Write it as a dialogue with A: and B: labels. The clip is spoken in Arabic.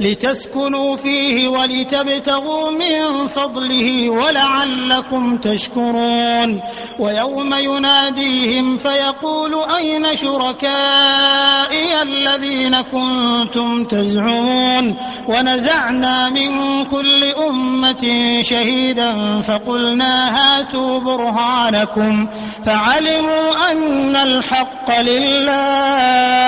A: لتسكنوا فيه ولتبتغوا من فضله ولعلكم تشكرون. ويوم يناديهم فيقول أين شركائي الذين كنتم تزعمون؟ ونزعنا من كل أمة شهيدا فقلنا هاتوا برهانكم فعلموا أن الحق لله.